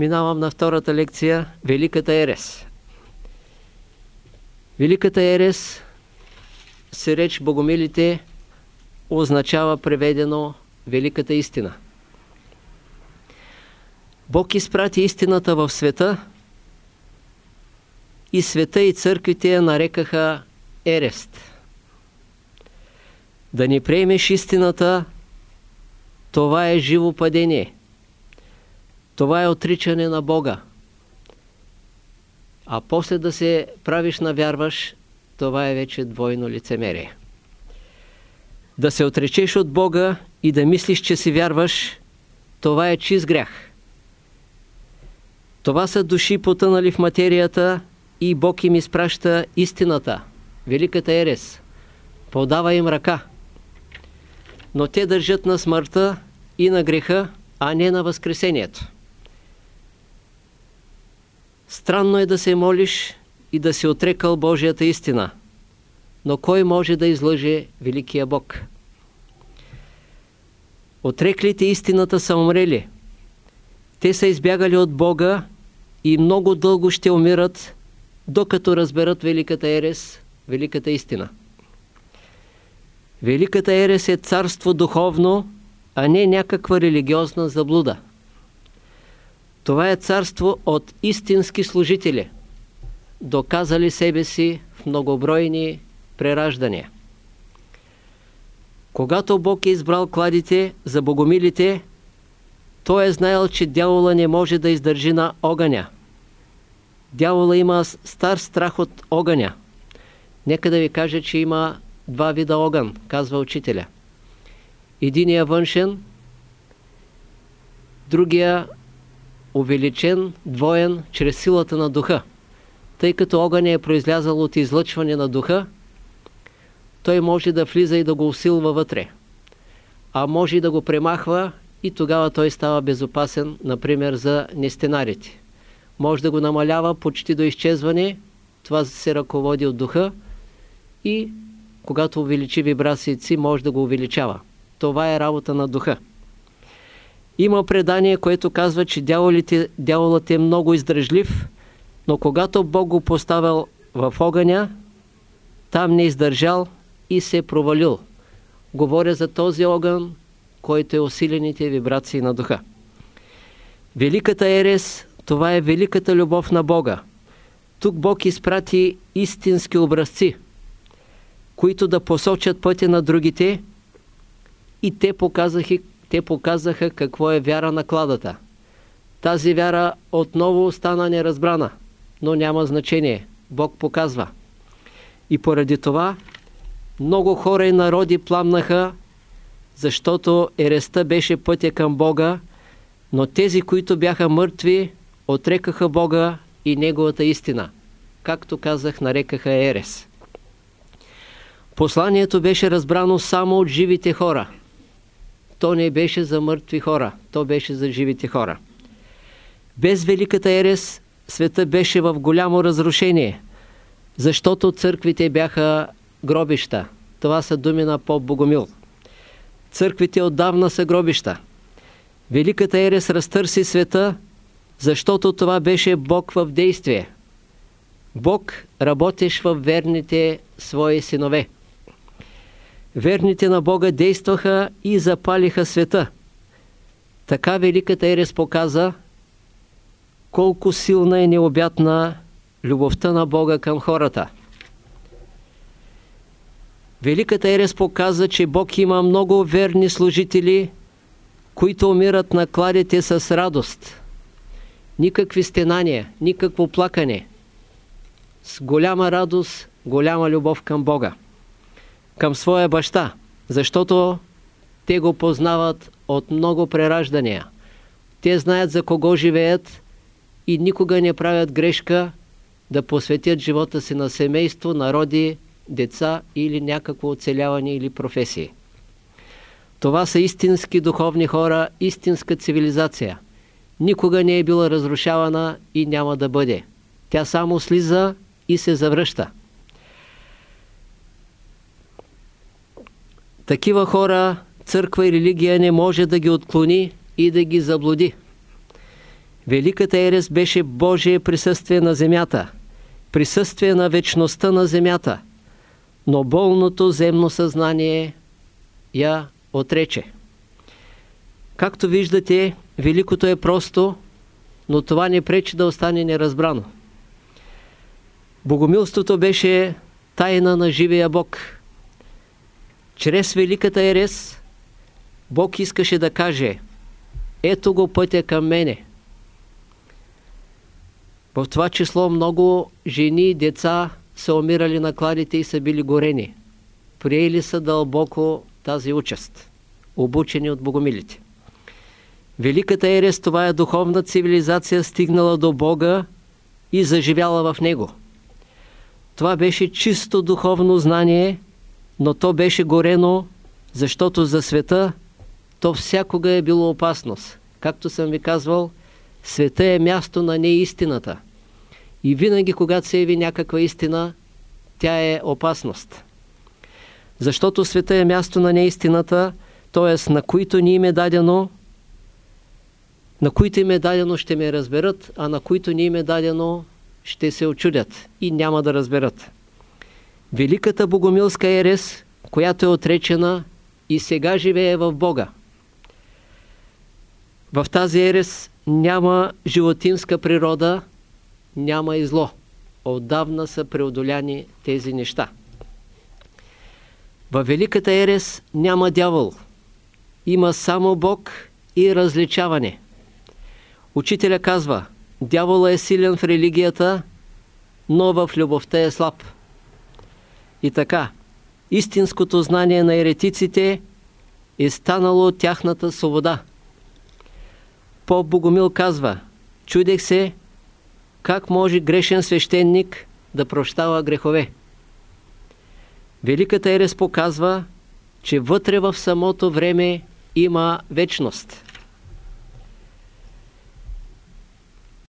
Минавам на втората лекция Великата Ерес. Великата Ерес се реч Богомилите означава преведено Великата истина. Бог изпрати истината в света и света и църквите я нарекаха Ерест. Да не приемеш истината, това е живо падение. Това е отричане на Бога. А после да се правиш на вярваш, това е вече двойно лицемерие. Да се отречеш от Бога и да мислиш, че си вярваш, това е чист грях. Това са души потънали в материята и Бог им изпраща истината, великата ерес. Подава им ръка. Но те държат на смъртта и на греха, а не на възкресението. Странно е да се молиш и да се отрекал Божията истина, но кой може да излъже Великия Бог? Отреклите истината са умрели. Те са избягали от Бога и много дълго ще умират, докато разберат Великата Ерес, Великата истина. Великата Ерес е царство духовно, а не някаква религиозна заблуда. Това е царство от истински служители, доказали себе си в многобройни прераждания. Когато Бог е избрал кладите за богомилите, той е знаел, че дявола не може да издържи на огъня. Дявола има стар страх от огъня. Нека да ви кажа, че има два вида огън, казва учителя. Единия външен, другия увеличен, двоен, чрез силата на духа. Тъй като огън е произлязал от излъчване на духа, той може да влиза и да го усилва вътре. А може и да го премахва и тогава той става безопасен, например, за нестенарите. Може да го намалява почти до изчезване, това се ръководи от духа и когато увеличи вибрациите може да го увеличава. Това е работа на духа. Има предание, което казва, че дяволите, дяволът е много издръжлив, но когато Бог го поставил в огъня, там не издържал и се провалил. Говоря за този огън, който е усилените вибрации на духа. Великата Ерес, това е великата любов на Бога. Тук Бог изпрати истински образци, които да посочат пътя на другите и те показаха, те показаха какво е вяра на кладата. Тази вяра отново остана неразбрана, но няма значение. Бог показва. И поради това много хора и народи пламнаха, защото ереста беше пътя към Бога, но тези, които бяха мъртви, отрекаха Бога и Неговата истина. Както казах, нарекаха Ерес. Посланието беше разбрано само от живите хора. То не беше за мъртви хора, то беше за живите хора. Без Великата Ерес света беше в голямо разрушение, защото църквите бяха гробища. Това са думи на поп Богомил. Църквите отдавна са гробища. Великата Ерес разтърси света, защото това беше Бог в действие. Бог работеш в верните свои синове. Верните на Бога действаха и запалиха света. Така Великата Ерес показа колко силна и необятна любовта на Бога към хората. Великата Ерес показа, че Бог има много верни служители, които умират на кладите с радост. Никакви стенания, никакво плакане. С голяма радост, голяма любов към Бога. Към своя баща, защото те го познават от много прераждания. Те знаят за кого живеят и никога не правят грешка да посветят живота си на семейство, народи, деца или някакво оцеляване или професии. Това са истински духовни хора, истинска цивилизация. Никога не е била разрушавана и няма да бъде. Тя само слиза и се завръща. Такива хора църква и религия не може да ги отклони и да ги заблуди. Великата ерес беше Божие присъствие на земята, присъствие на вечността на земята, но болното земно съзнание я отрече. Както виждате, великото е просто, но това не пречи да остане неразбрано. Богомилството беше тайна на живия Бог. Чрез великата ерес Бог искаше да каже ето го пътя към мене. В това число много жени и деца са умирали на кладите и са били горени. Приели са дълбоко тази участ, обучени от богомилите. Великата Ерес това е духовна цивилизация, стигнала до Бога и заживяла в Него. Това беше чисто духовно знание, но то беше горено, защото за света то всякога е било опасност. Както съм ви казвал, света е място на неистината. И винаги, когато се яви някаква истина, тя е опасност. Защото света е място на неистината, т.е. на които ни им е дадено, на които им е дадено ще ме разберат, а на които ни им е дадено ще се очудят и няма да разберат. Великата богомилска ерес, която е отречена и сега живее в Бога. В тази ерес няма животинска природа, няма и зло. Отдавна са преодоляни тези неща. Във Великата Ерес няма дявол. Има само Бог и различаване. Учителя казва, дявола е силен в религията, но в любовта е слаб. И така, истинското знание на еретиците е станало тяхната свобода. Поп Богомил казва, чудех се, как може грешен свещеник да прощава грехове. Великата Ерес показва, че вътре в самото време има вечност.